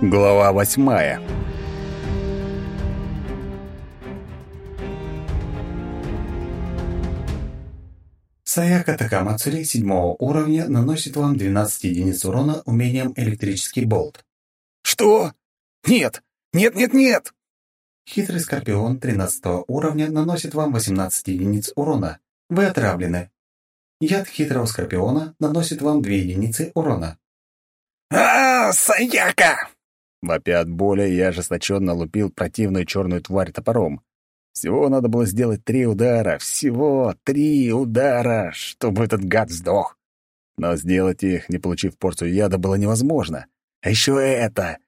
Глава восьмая Саяка Такамацури седьмого уровня наносит вам 12 единиц урона умением электрический болт. Что? Нет! Нет, нет, нет! Хитрый скорпион 13 уровня наносит вам 18 единиц урона. Вы отравлены. Яд хитрого скорпиона наносит вам 2 единицы урона. а, -а, -а Саяка! Вопя от боли, я ожесточенно лупил противную черную тварь топором. Всего надо было сделать три удара, всего три удара, чтобы этот гад сдох. Но сделать их, не получив порцию яда, было невозможно. А еще это...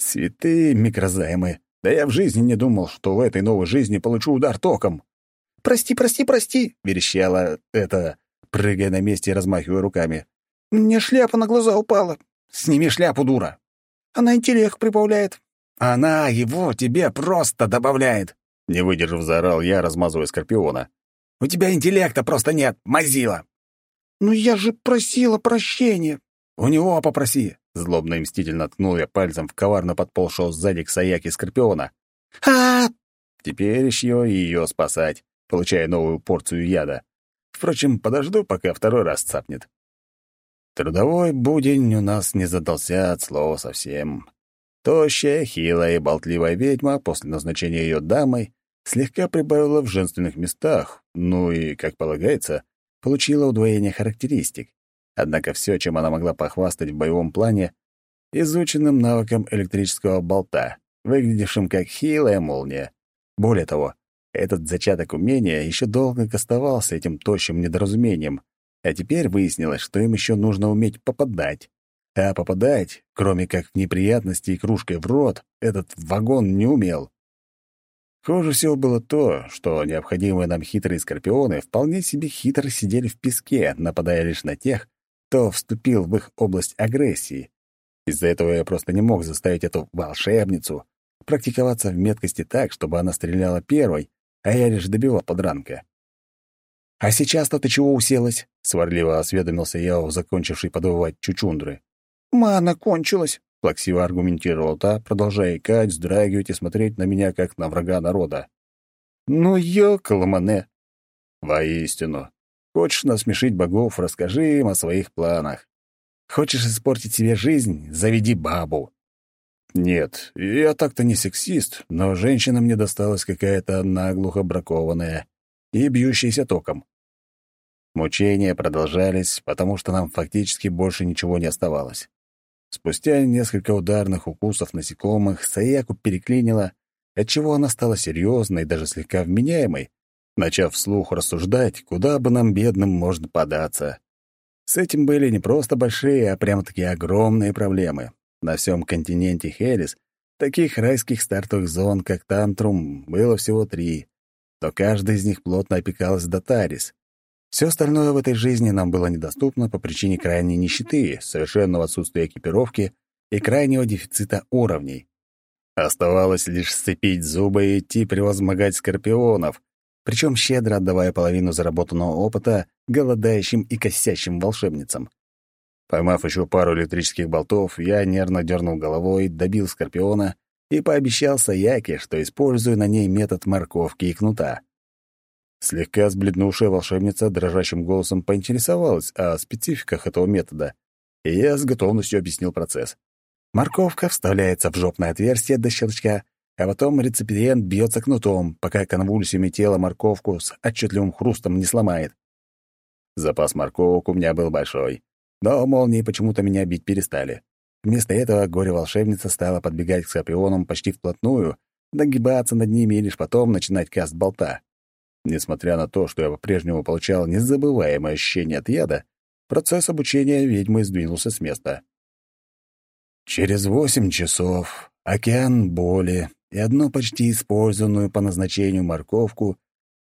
Святые микрозаймы. Да я в жизни не думал, что в этой новой жизни получу удар током. «Прости, прости, прости!» — верещала это, прыгая на месте и размахивая руками. «Мне шляпа на глаза упала. Сними шляпу, дура!» Она интеллект прибавляет. Она его тебе просто добавляет. Не выдержав, заорал я, размазывая скорпиона. У тебя интеллекта просто нет, мазила. Ну я же просила прощения. У него попроси. Злобно и мстительно ткнул я пальцем в коварно подползшего сзади к Саяке скорпиона. а Теперь еще и ее спасать, получая новую порцию яда. Впрочем, подожду, пока второй раз цапнет. Трудовой будень у нас не задался от слова совсем. Тощая, хилая и болтливая ведьма после назначения ее дамой слегка прибавила в женственных местах, ну и, как полагается, получила удвоение характеристик. Однако все, чем она могла похвастать в боевом плане, изученным навыком электрического болта, выглядевшим как хилая молния. Более того, этот зачаток умения еще долго оставался этим тощим недоразумением, а теперь выяснилось, что им еще нужно уметь попадать. А попадать, кроме как в неприятности и кружкой в рот, этот вагон не умел. Хуже всего было то, что необходимые нам хитрые скорпионы вполне себе хитро сидели в песке, нападая лишь на тех, кто вступил в их область агрессии. Из-за этого я просто не мог заставить эту волшебницу практиковаться в меткости так, чтобы она стреляла первой, а я лишь добивал подранка. «А сейчас-то ты чего уселась?» — сварливо осведомился я у закончившей подвывать чучундры. «Мана кончилась», — плаксиво аргументировал та, продолжая икать, вздрагивать и смотреть на меня, как на врага народа. «Ну, ёкаламане!» «Воистину. Хочешь насмешить богов, расскажи им о своих планах. Хочешь испортить себе жизнь — заведи бабу». Нет, я так-то не сексист, но женщина мне досталась какая-то наглухо бракованная и бьющаяся током. Мучения продолжались, потому что нам фактически больше ничего не оставалось. Спустя несколько ударных укусов насекомых Саяку переклинило, отчего она стала серьезной и даже слегка вменяемой, начав вслух рассуждать, куда бы нам, бедным, можно податься. С этим были не просто большие, а прямо-таки огромные проблемы. На всем континенте Хелис таких райских стартовых зон, как Тантрум, было всего три, то каждая из них плотно опекалась Датарис, все остальное в этой жизни нам было недоступно по причине крайней нищеты, совершенного отсутствия экипировки и крайнего дефицита уровней. Оставалось лишь сцепить зубы и идти превозмогать скорпионов, причем щедро отдавая половину заработанного опыта голодающим и косящим волшебницам. Поймав еще пару электрических болтов, я нервно дернул головой, добил скорпиона и пообещал Саяке, что использую на ней метод морковки и кнута. Слегка сбледнувшая волшебница дрожащим голосом поинтересовалась о спецификах этого метода, и я с готовностью объяснил процесс. Морковка вставляется в жопное отверстие до щелчка, а потом реципиент бьется кнутом, пока конвульсиями тела морковку с отчетливым хрустом не сломает. Запас морковок у меня был большой, но молнии почему-то меня бить перестали. Вместо этого горе-волшебница стала подбегать к скорпионам почти вплотную, нагибаться над ними и лишь потом начинать каст болта. Несмотря на то, что я по-прежнему получал незабываемое ощущение от яда, процесс обучения ведьмы сдвинулся с места. Через восемь часов океан боли и одну почти использованную по назначению морковку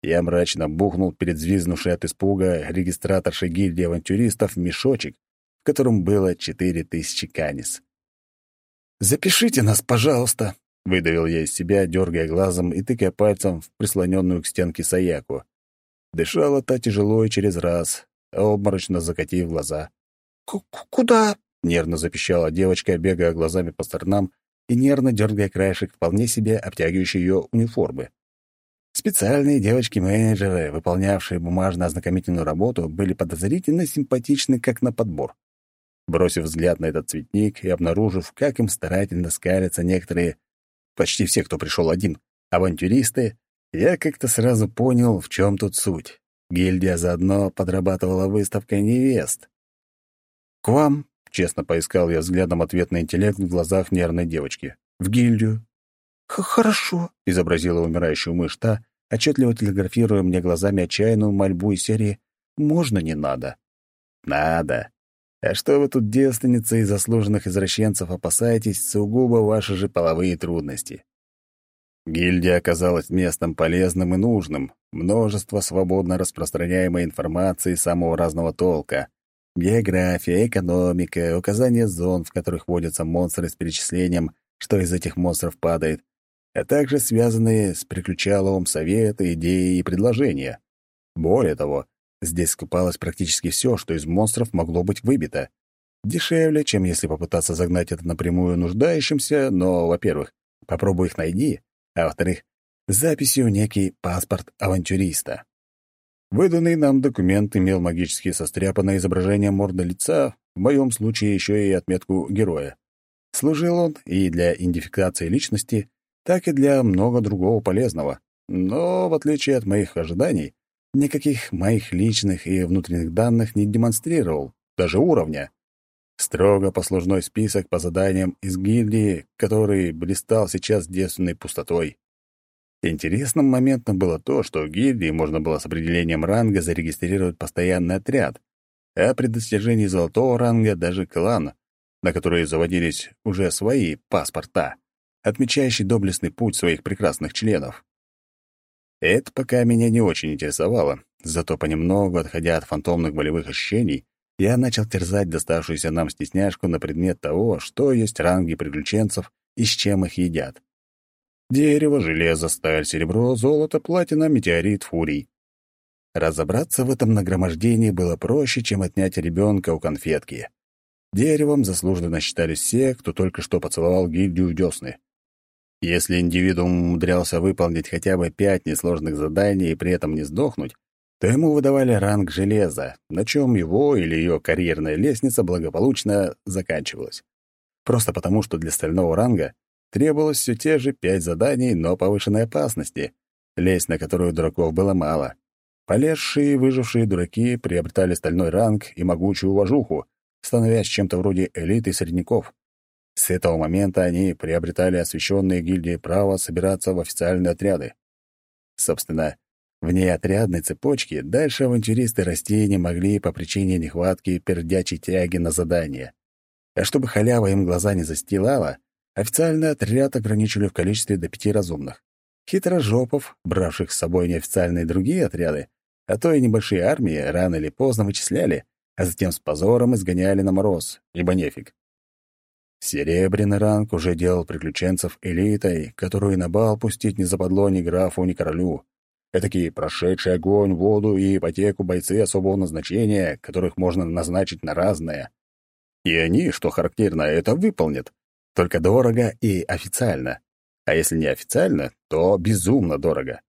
я мрачно бухнул перед звизнувшей от испуга регистраторшей гильдии авантюристов мешочек, в котором было четыре тысячи канис. «Запишите нас, пожалуйста», Выдавил я из себя, дергая глазом и тыкая пальцем в прислоненную к стенке Саяку. Дышала та тяжело и через раз, обморочно закатив глаза. «Куда?» — нервно запищала девочка, бегая глазами по сторонам и нервно дергая краешек вполне себе обтягивающей ее униформы. Специальные девочки-менеджеры, выполнявшие бумажно-ознакомительную работу, были подозрительно симпатичны как на подбор. Бросив взгляд на этот цветник и обнаружив, как им старательно скалятся некоторые, почти все, кто пришел один, авантюристы, я как-то сразу понял, в чем тут суть. Гильдия заодно подрабатывала выставкой невест. «К вам», — честно поискал я взглядом ответный интеллект в глазах нервной девочки. «В гильдию». «Хорошо», — изобразила умирающую мышь та, отчетливо телеграфируя мне глазами отчаянную мольбу из серии «Можно, не надо?» «Надо. А что вы тут, девственницы и заслуженных извращенцев, опасаетесь сугубо ваши же половые трудности?» Гильдия оказалась местом полезным и нужным, множество свободно распространяемой информации самого разного толка. География, экономика, указания зон, в которых водятся монстры с перечислением, что из этих монстров падает, а также связанные с приключаловым советы, идеи и предложения. Более того, здесь скупалось практически все, что из монстров могло быть выбито. Дешевле, чем если попытаться загнать это напрямую нуждающимся, но, во-первых, попробуй их найди, а во-вторых, записью некий паспорт авантюриста. Выданный нам документ имел магически состряпанное изображение морды лица, в моем случае еще и отметку героя. Служил он и для идентификации личности, так и для много другого полезного. Но, в отличие от моих ожиданий, никаких моих личных и внутренних данных не демонстрировал, даже уровня. Строго послужной список по заданиям из гильдии, который блистал сейчас девственной пустотой. Интересным моментом было то, что в гильдии можно было с определением ранга зарегистрировать постоянный отряд, а при достижении золотого ранга даже клан, на который заводились уже свои паспорта отмечающий доблестный путь своих прекрасных членов. Это пока меня не очень интересовало, зато понемногу, отходя от фантомных болевых ощущений, я начал терзать доставшуюся нам стесняшку на предмет того, что есть ранги приключенцев и с чем их едят. Дерево, железо, сталь, серебро, золото, платина, метеорит, фурий. Разобраться в этом нагромождении было проще, чем отнять ребенка у конфетки. Деревом заслуженно считались все, кто только что поцеловал гильдию десны. Если индивидуум умудрялся выполнить хотя бы пять несложных заданий и при этом не сдохнуть, то ему выдавали ранг железа, на чем его или ее карьерная лестница благополучно заканчивалась. Просто потому, что для стального ранга требовалось все те же пять заданий, но повышенной опасности, лезть на которую дураков было мало. Полезшие и выжившие дураки приобретали стальной ранг и могучую уважуху, становясь чем-то вроде элиты средняков. С этого момента они приобретали освященные гильдии право собираться в официальные отряды. Собственно, вне отрядной цепочки дальше авантюристы расти не могли по причине нехватки пердячей тяги на задание. А чтобы халява им глаза не застилала, официальный отряд ограничили в количестве до пяти разумных. Хитрожопов, бравших с собой неофициальные другие отряды, а то и небольшие армии, рано или поздно вычисляли, а затем с позором изгоняли на мороз, ибо нефиг. Серебряный ранг уже делал приключенцев элитой, которую на бал пустить не западло ни графу, ни королю. Этакие прошедшие огонь, воду и ипотеку бойцы особого назначения, которых можно назначить на разное. И они, что характерно, это выполнят. Только дорого и официально. А если не официально, то безумно дорого.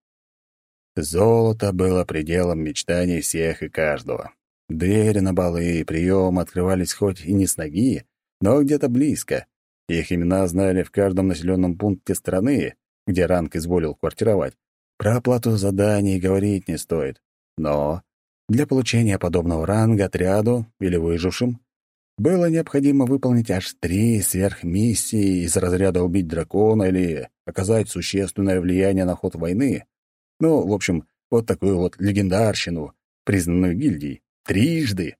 Золото было пределом мечтаний всех и каждого. Двери на балы и приемы открывались хоть и не с ноги, но где-то близко. Их имена знали в каждом населенном пункте страны, где ранг изволил квартировать. Про оплату заданий говорить не стоит. Но для получения подобного ранга отряду или выжившим было необходимо выполнить аж три сверхмиссии из разряда убить дракона или оказать существенное влияние на ход войны. Ну, в общем, вот такую вот легендарщину, признанную гильдией. Трижды.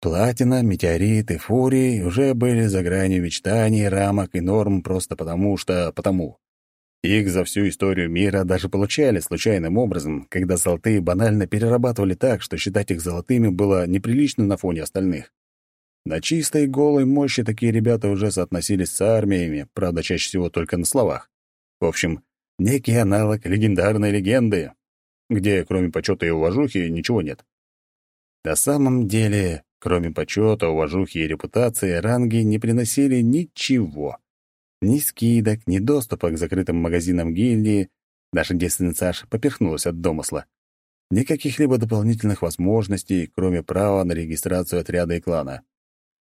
Платина, метеорит и фурии уже были за гранью мечтаний, рамок и норм просто потому что потому. Их за всю историю мира даже получали случайным образом, когда золотые банально перерабатывали так, что считать их золотыми было неприлично на фоне остальных. На чистой голой мощи такие ребята уже соотносились с армиями, правда, чаще всего только на словах. В общем, некий аналог легендарной легенды, где кроме почета и уважухи ничего нет. На самом деле, Кроме почета, уважухи и репутации, ранги не приносили ничего. Ни скидок, ни доступа к закрытым магазинам гильдии. Наша девственница Саша поперхнулась от домысла. Ни каких-либо дополнительных возможностей, кроме права на регистрацию отряда и клана.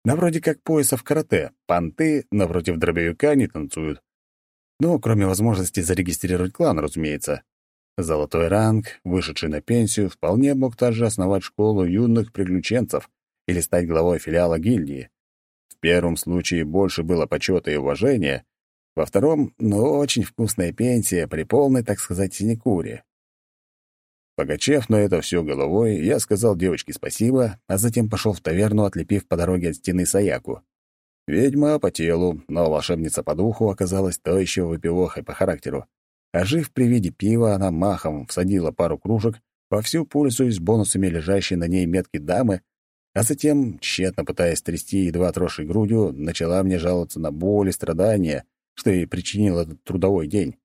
На вроде как поясов карате, понты напротив дробовика не танцуют. Ну, кроме возможности зарегистрировать клан, разумеется. Золотой ранг, вышедший на пенсию, вполне мог также основать школу юных приключенцев или стать главой филиала гильдии. В первом случае больше было почета и уважения, во втором — ну, очень вкусная пенсия при полной, так сказать, синекуре. Покачав на это все головой, я сказал девочке спасибо, а затем пошел в таверну, отлепив по дороге от стены Саяку. Ведьма по телу, но волшебница по духу оказалась то еще выпивохой по характеру. Ожив при виде пива, она махом всадила пару кружек, вовсю пользуясь бонусами лежащей на ней метки дамы, а затем, тщетно пытаясь трясти едва отросшей грудью, начала мне жаловаться на боль и страдания, что ей причинил этот трудовой день.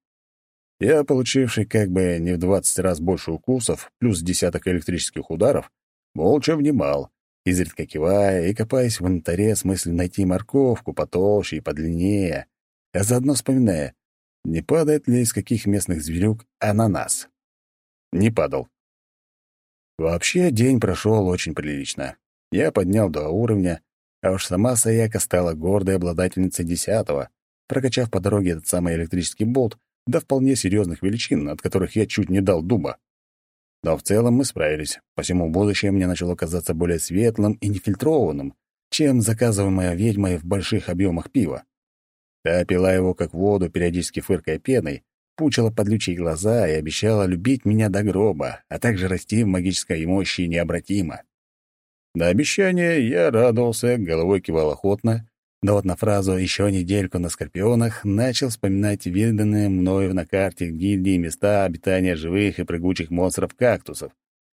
Я, получивший как бы не в двадцать раз больше укусов, плюс десяток электрических ударов, молча внимал, изредка кивая и копаясь в инвентаре с мыслью найти морковку потолще и подлиннее, а заодно вспоминая, не падает ли из каких местных зверюк ананас. Не падал. Вообще, день прошел очень прилично. Я поднял до уровня, а уж сама Саяка стала гордой обладательницей десятого, прокачав по дороге этот самый электрический болт, до вполне серьезных величин, от которых я чуть не дал дуба. Но в целом мы справились, посему будущее мне начало казаться более светлым и нефильтрованным, чем заказываемое ведьмой в больших объемах пива. Та пила его как воду, периодически фыркая пеной, пучила под лючие глаза и обещала любить меня до гроба, а также расти в магической мощи необратимо. На обещание я радовался, головой кивал охотно, но вот на фразу «еще недельку на Скорпионах» начал вспоминать виданные мною на карте гильдии места обитания живых и прыгучих монстров-кактусов,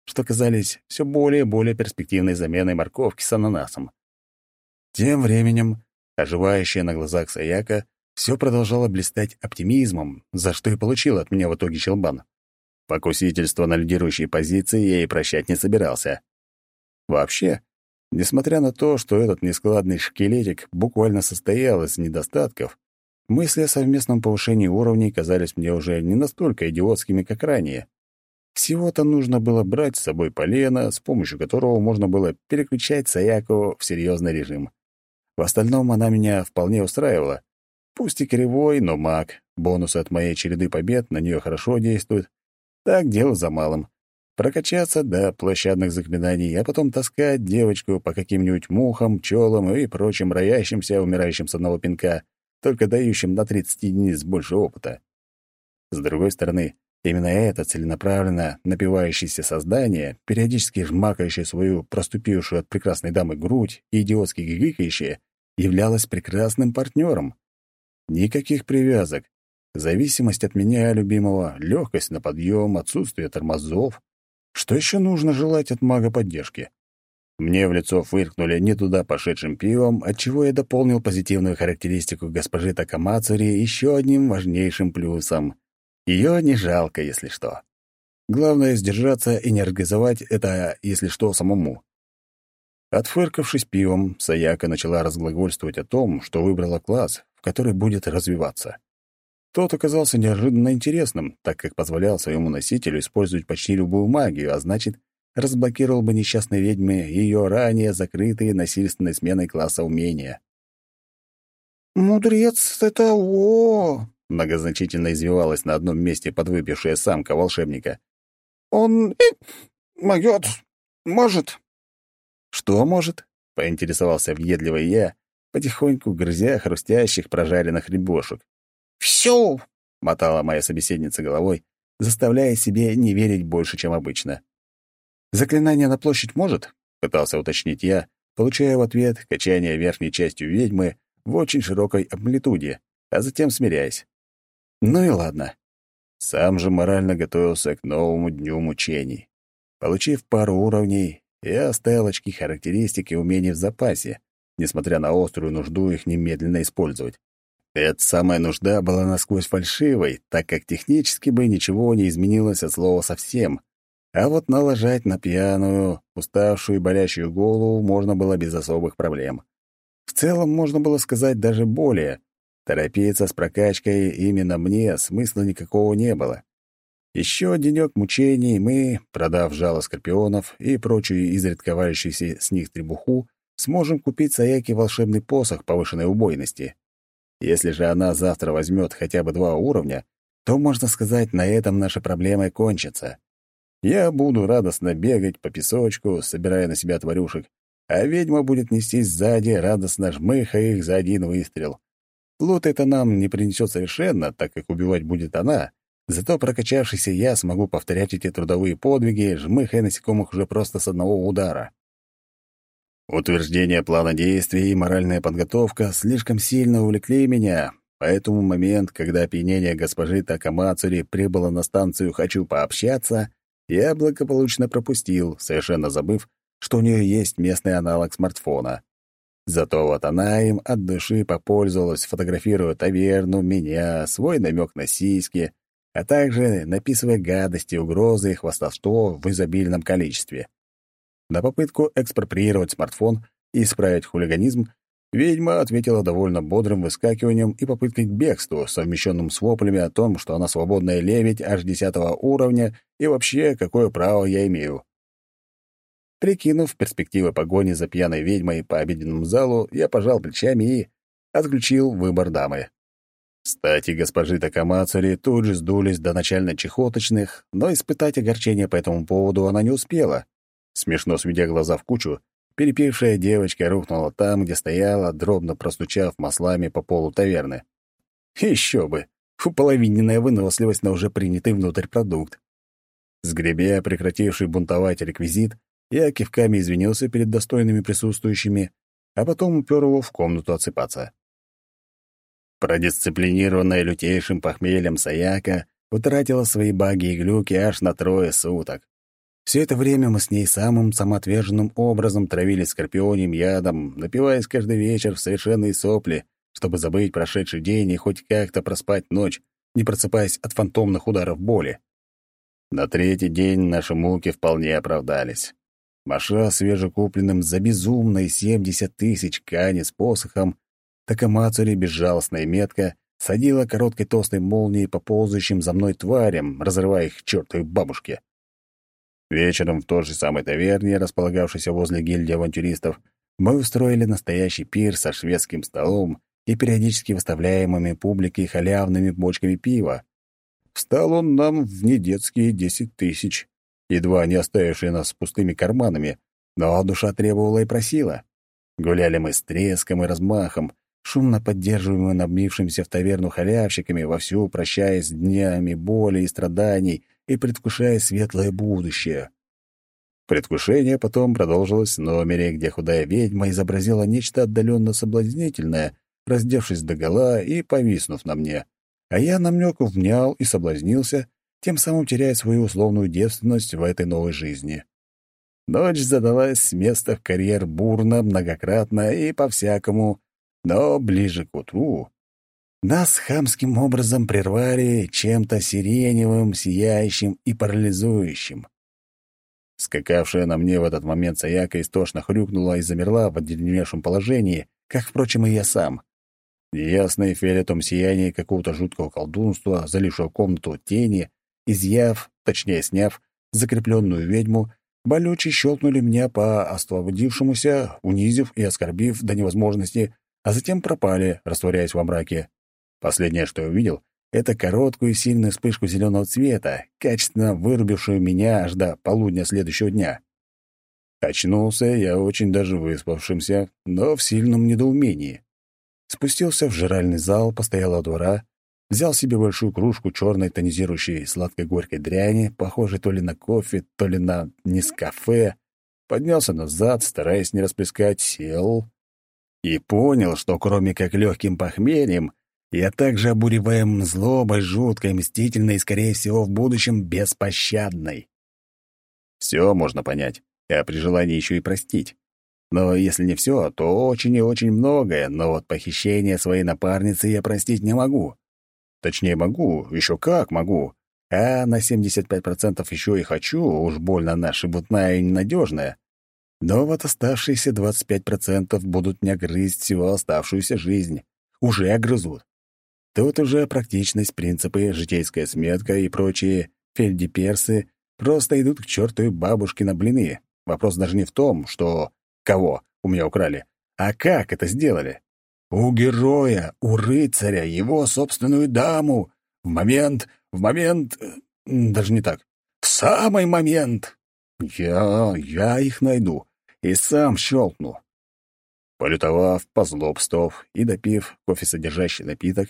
что казались все более и более перспективной заменой морковки с ананасом. Тем временем, оживающая на глазах Саяка, все продолжало блистать оптимизмом, за что и получил от меня в итоге щелбан. Покусительство на лидирующей позиции я и прощать не собирался. Вообще, Несмотря на то, что этот нескладный шкелетик буквально состоял из недостатков, мысли о совместном повышении уровней казались мне уже не настолько идиотскими, как ранее. Всего-то нужно было брать с собой полено, с помощью которого можно было переключать Саяку в серьезный режим. В остальном она меня вполне устраивала. Пусть и кривой, но маг. Бонусы от моей череды побед на нее хорошо действуют. Так дело за малым прокачаться до площадных заклинаний, а потом таскать девочку по каким-нибудь мухам, пчелам и прочим роящимся, умирающим с одного пинка, только дающим на 30 единиц больше опыта. С другой стороны, именно это целенаправленно напивающееся создание, периодически жмакающее свою проступившую от прекрасной дамы грудь и идиотски гигикающее, являлось прекрасным партнером. Никаких привязок, зависимость от меня, любимого, легкость на подъем, отсутствие тормозов, что еще нужно желать от мага поддержки? Мне в лицо фыркнули не туда пошедшим пивом, отчего я дополнил позитивную характеристику госпожи Такамацури еще одним важнейшим плюсом. Ее не жалко, если что. Главное — сдержаться и не организовать это, если что, самому. Отфыркавшись пивом, Саяка начала разглагольствовать о том, что выбрала класс, в который будет развиваться. Тот оказался неожиданно интересным, так как позволял своему носителю использовать почти любую магию, а значит, разблокировал бы несчастной ведьме ее ранее закрытые насильственной сменой класса умения. «Мудрец это о!» — многозначительно извивалась на одном месте подвыпившая самка волшебника. «Он... Э, могёт... может...» «Что может?» — поинтересовался въедливый я, потихоньку грызя хрустящих прожаренных рябошек. «Всё!» — мотала моя собеседница головой, заставляя себе не верить больше, чем обычно. «Заклинание на площадь может?» — пытался уточнить я, получая в ответ качание верхней частью ведьмы в очень широкой амплитуде, а затем смиряясь. Ну и ладно. Сам же морально готовился к новому дню мучений. Получив пару уровней, я оставил очки характеристик и умений в запасе, несмотря на острую нужду их немедленно использовать. Эта самая нужда была насквозь фальшивой, так как технически бы ничего не изменилось от слова совсем. А вот налажать на пьяную, уставшую и болящую голову можно было без особых проблем. В целом, можно было сказать даже более, Торопиться с прокачкой именно мне смысла никакого не было. Еще денек мучений мы, продав жало скорпионов и прочую изредка валящуюся с них требуху, сможем купить Саяке волшебный посох повышенной убойности. Если же она завтра возьмет хотя бы два уровня, то, можно сказать, на этом наша проблема кончится. Я буду радостно бегать по песочку, собирая на себя тварюшек, а ведьма будет нестись сзади, радостно жмыхая их за один выстрел. Лут это нам не принесет совершенно, так как убивать будет она, зато прокачавшийся я смогу повторять эти трудовые подвиги, жмыхая насекомых уже просто с одного удара. Утверждение плана действий и моральная подготовка слишком сильно увлекли меня, поэтому момент, когда опьянение госпожи Такамацури прибыло на станцию «Хочу пообщаться», я благополучно пропустил, совершенно забыв, что у нее есть местный аналог смартфона. Зато вот она им от души попользовалась, фотографируя таверну, меня, свой намек на сиськи, а также написывая гадости, угрозы и хвастовство в изобильном количестве. На попытку экспроприировать смартфон и исправить хулиганизм ведьма ответила довольно бодрым выскакиванием и попыткой к бегству, совмещенным с воплями о том, что она свободная лебедь аж десятого уровня и вообще, какое право я имею. Прикинув перспективы погони за пьяной ведьмой по обеденному залу, я пожал плечами и отключил выбор дамы. Стати госпожи Такамацури тут же сдулись до начально-чехоточных, но испытать огорчение по этому поводу она не успела. Смешно сведя глаза в кучу, перепившая девочка рухнула там, где стояла, дробно простучав маслами по полу таверны. Еще бы! Уполовиненная выносливость на уже принятый внутрь продукт. Сгребя прекративший бунтовать реквизит, я кивками извинился перед достойными присутствующими, а потом упер его в комнату отсыпаться. Продисциплинированная лютейшим похмельем Саяка утратила свои баги и глюки аж на трое суток. Все это время мы с ней самым самоотверженным образом травили скорпионим ядом, напиваясь каждый вечер в совершенные сопли, чтобы забыть прошедший день и хоть как-то проспать ночь, не просыпаясь от фантомных ударов боли. На третий день наши муки вполне оправдались. Маша свежекупленным за безумные семьдесят тысяч кани с посохом, Такамацури безжалостно и метко садила короткой толстой молнией по ползающим за мной тварям, разрывая их к чертовой бабушке. Вечером в той же самой таверне, располагавшейся возле гильдии авантюристов, мы устроили настоящий пир со шведским столом и периодически выставляемыми публике халявными бочками пива. Встал он нам в недетские десять тысяч, едва не оставившие нас с пустыми карманами, но душа требовала и просила. Гуляли мы с треском и размахом, шумно поддерживаемые набившимися в таверну халявщиками, вовсю прощаясь с днями боли и страданий и предвкушая светлое будущее. Предвкушение потом продолжилось в номере, где худая ведьма изобразила нечто отдаленно соблазнительное, раздевшись догола и повиснув на мне. А я намеку внял и соблазнился, тем самым теряя свою условную девственность в этой новой жизни. Ночь задалась с места в карьер бурно, многократно и по-всякому, но ближе к утру нас хамским образом прервали чем-то сиреневым, сияющим и парализующим. Скакавшая на мне в этот момент Саяка истошно хрюкнула и замерла в одеревневшем положении, как, впрочем, и я сам. Неясное фиолетом сияние какого-то жуткого колдунства, залившего комнату тени, изъяв, точнее сняв, закрепленную ведьму, болюче щелкнули меня по освободившемуся, унизив и оскорбив до невозможности, а затем пропали, растворяясь во мраке. Последнее, что я увидел, это короткую и сильную вспышку зеленого цвета, качественно вырубившую меня аж до полудня следующего дня. Очнулся я очень даже выспавшимся, но в сильном недоумении. Спустился в жральный зал постоялого двора, взял себе большую кружку черной тонизирующей сладко-горькой дряни, похожей то ли на кофе, то ли на нескафе, поднялся назад, стараясь не расплескать, сел и понял, что кроме как легким похмельем, я также обуреваем злобой, жуткой, мстительной и, скорее всего, в будущем беспощадной. Все можно понять, а при желании еще и простить. Но если не все, то очень и очень многое, но вот похищение своей напарницы я простить не могу. Точнее, могу, еще как могу. А на 75% еще и хочу, уж больно она шебутная и ненадежная. Но вот оставшиеся 25% будут меня грызть всю оставшуюся жизнь. Уже огрызут. Тут уже практичность, принципы, житейская сметка и прочие фельдеперсы просто идут к черту и бабушке на блины. Вопрос даже не в том, что кого у меня украли, а как это сделали. У героя, у рыцаря, его собственную даму. В момент, в момент... Даже не так. В самый момент. Я, я их найду и сам щелкну. Полютовав, позлобстов и допив кофе-содержащий напиток,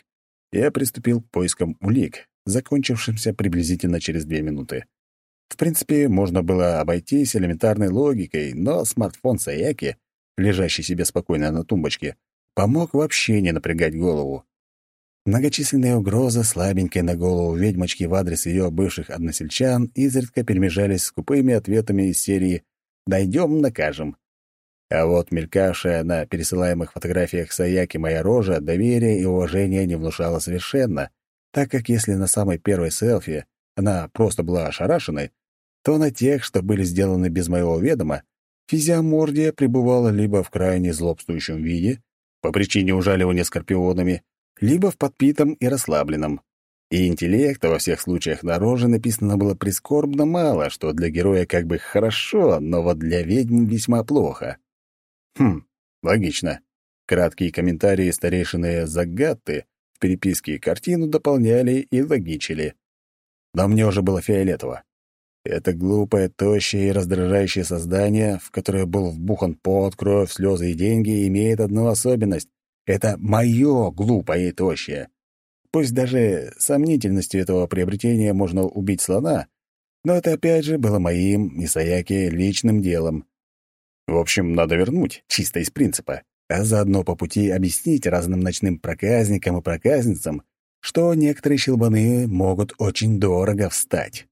я приступил к поискам улик, закончившимся приблизительно через две минуты. В принципе, можно было обойтись элементарной логикой, но смартфон Саяки, лежащий себе спокойно на тумбочке, помог вообще не напрягать голову. Многочисленные угрозы, слабенькие на голову ведьмочки в адрес ее бывших односельчан, изредка перемежались с купыми ответами из серии «Найдем, накажем». А вот мелькавшая на пересылаемых фотографиях Саяки моя рожа доверия и уважения не внушала совершенно, так как если на самой первой селфи она просто была ошарашенной, то на тех, что были сделаны без моего ведома, физиомордия пребывала либо в крайне злобствующем виде, по причине ужаливания скорпионами, либо в подпитом и расслабленном. И интеллекта во всех случаях на роже написано было прискорбно мало, что для героя как бы хорошо, но вот для ведьм весьма плохо. Хм, логично. Краткие комментарии старейшины Загатты в переписке картину дополняли и логичили. Но мне уже было фиолетово. Это глупое, тощее и раздражающее создание, в которое был вбухан пот, кровь, слезы и деньги, имеет одну особенность. Это мое глупое и тощее. Пусть даже сомнительностью этого приобретения можно убить слона, но это опять же было моим, Исаяки, личным делом. В общем, надо вернуть, чисто из принципа, а заодно по пути объяснить разным ночным проказникам и проказницам, что некоторые щелбаны могут очень дорого встать.